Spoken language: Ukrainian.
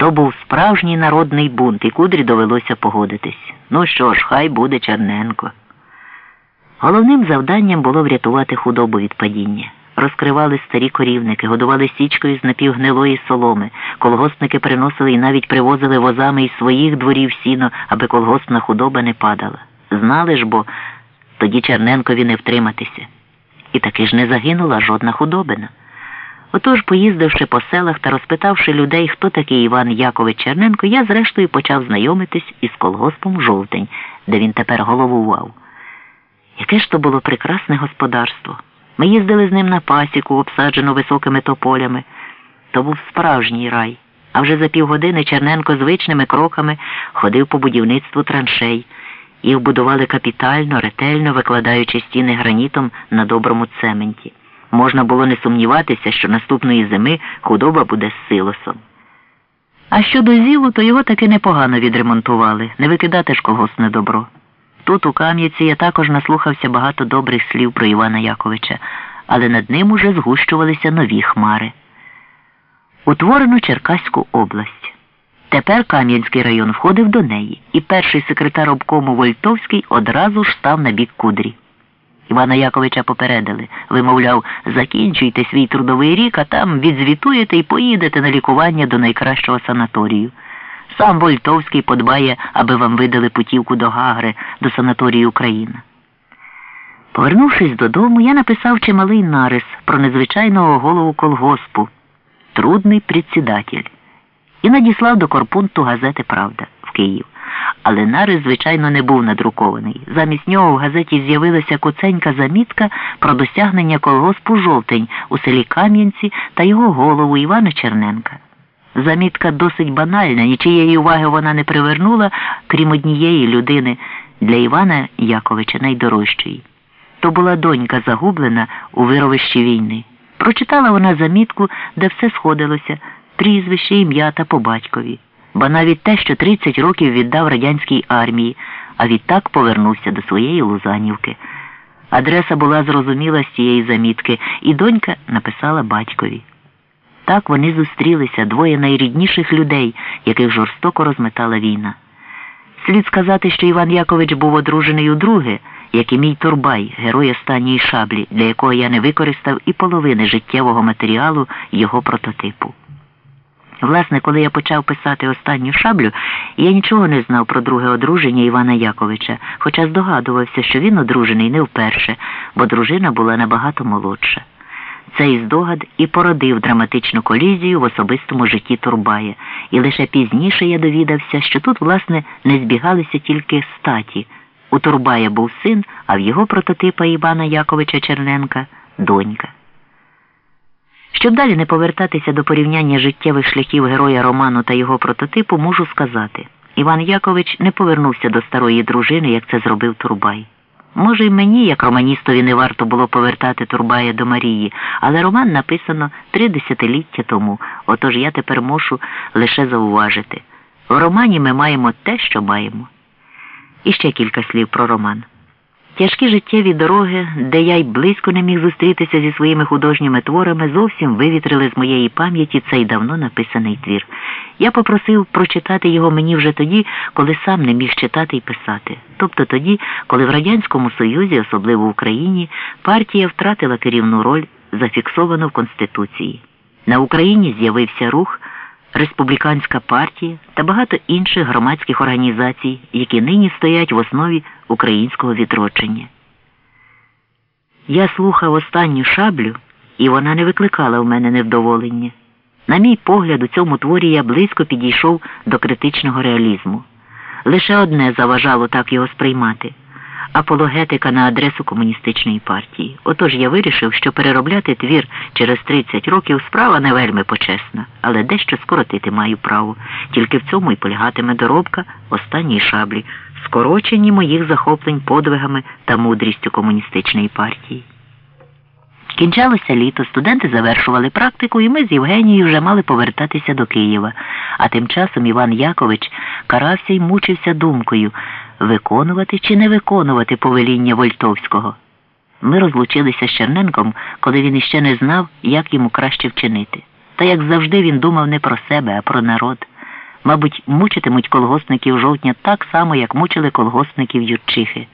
То був справжній народний бунт, і кудрі довелося погодитись. Ну що ж, хай буде Черненко. Головним завданням було врятувати худобу від падіння. Розкривали старі корівники, годували січкою з напівгнилої соломи. Колгоспники приносили і навіть привозили возами із своїх дворів сіно, аби колгоспна худоба не падала. Знали ж, бо тоді Черненкові не втриматися. І таки ж не загинула жодна худобина. Отож, поїздивши по селах та розпитавши людей, хто такий Іван Якович Черненко, я зрештою почав знайомитись із колгоспом Жовтень, де він тепер головував. Яке ж то було прекрасне господарство. Ми їздили з ним на пасіку, обсаджену високими тополями. То був справжній рай. А вже за півгодини Черненко звичними кроками ходив по будівництву траншей. Їх будували капітально, ретельно викладаючи стіни гранітом на доброму цементі. Можна було не сумніватися, що наступної зими худоба буде з силосом. А щодо зілу, то його таки непогано відремонтували, не викидати ж колгоспне добро. Тут, у Кам'яці, я також наслухався багато добрих слів про Івана Яковича, але над ним уже згущувалися нові хмари. Утворено Черкаську область. Тепер Кам'янський район входив до неї, і перший секретар обкому Вольтовський одразу ж став на бік кудрі. Івана Яковича попередили, вимовляв, закінчуйте свій трудовий рік, а там відзвітуєте і поїдете на лікування до найкращого санаторію. Сам Вольтовський подбає, аби вам видали путівку до Гагри, до санаторії Україна. Повернувшись додому, я написав чималий нарис про незвичайного голову колгоспу, трудний председатель, і надіслав до корпункту газети Правда в Київ. Але нарис, звичайно, не був надрукований. Замість нього в газеті з'явилася куценька замітка про досягнення колгоспу жовтень у селі Кам'янці та його голову Івана Черненка. Замітка досить банальна, нічиєї уваги вона не привернула, крім однієї людини для Івана Яковича найдорожчої. То була донька загублена у вировищі війни. Прочитала вона замітку, де все сходилося, прізвище, ім'я та по батькові. Ба навіть те, що 30 років віддав радянській армії, а відтак повернувся до своєї Лузанівки. Адреса була зрозуміла з цієї замітки, і донька написала батькові. Так вони зустрілися двоє найрідніших людей, яких жорстоко розметала війна. Слід сказати, що Іван Якович був одружений удруге, як і мій Турбай, герой останньої шаблі, для якого я не використав і половини життєвого матеріалу його прототипу. Власне, коли я почав писати останню шаблю, я нічого не знав про друге одруження Івана Яковича, хоча здогадувався, що він одружений не вперше, бо дружина була набагато молодша. Цей здогад і породив драматичну колізію в особистому житті Турбая, і лише пізніше я довідався, що тут, власне, не збігалися тільки статі. У Турбая був син, а в його прототипа Івана Яковича Черненка донька. Щоб далі не повертатися до порівняння життєвих шляхів героя роману та його прототипу, можу сказати, Іван Якович не повернувся до старої дружини, як це зробив Турбай. Може, й мені, як романістові, не варто було повертати Турбая до Марії, але роман написано три десятиліття тому, отож я тепер можу лише зауважити. В романі ми маємо те, що маємо. І ще кілька слів про роман. Тяжкі життєві дороги, де я й близько не міг зустрітися зі своїми художніми творами, зовсім вивітрили з моєї пам'яті цей давно написаний твір. Я попросив прочитати його мені вже тоді, коли сам не міг читати і писати. Тобто тоді, коли в Радянському Союзі, особливо в Україні, партія втратила керівну роль, зафіксовану в Конституції. На Україні з'явився рух. Республіканська партія та багато інших громадських організацій, які нині стоять в основі українського відродження. Я слухав останню шаблю, і вона не викликала в мене невдоволення. На мій погляд, у цьому творі я близько підійшов до критичного реалізму. Лише одне заважало так його сприймати апологетика на адресу комуністичної партії. Отож я вирішив, що переробляти твір через 30 років справа не вельми почесна, але дещо скоротити маю право. Тільки в цьому й полягатиме доробка останньої шаблі, скорочені моїх захоплень подвигами та мудрістю комуністичної партії. Кінчалося літо, студенти завершували практику, і ми з Євгенією вже мали повертатися до Києва. А тим часом Іван Якович карався й мучився думкою виконувати чи не виконувати повеління Вольтовського. Ми розлучилися з Черненком, коли він іще не знав, як йому краще вчинити. Та як завжди він думав не про себе, а про народ. Мабуть, мучитимуть колгоспників жовтня так само, як мучили колгоспників Ютчихи.